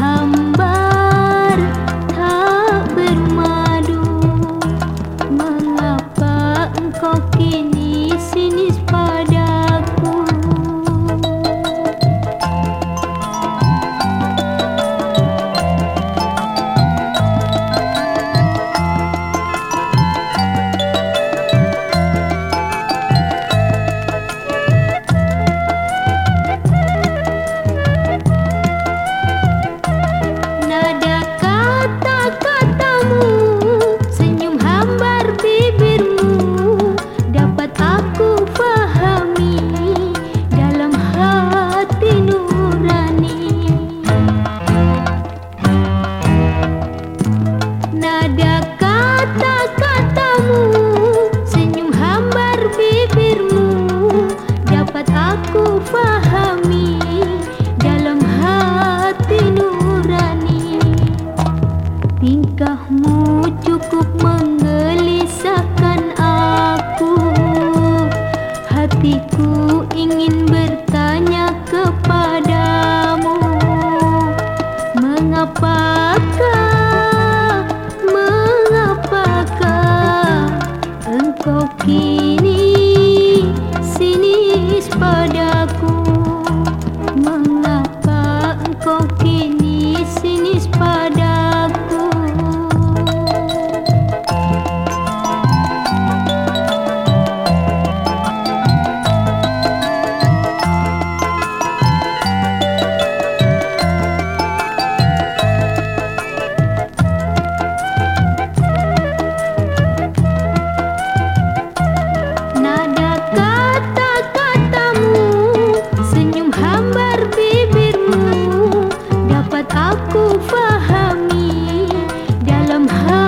हम Gagahmu cukup menggelisahkan aku. Hatiku ingin bertanya kepadamu Mengapakah, mengapakah Engkau kini sinis padamu? high.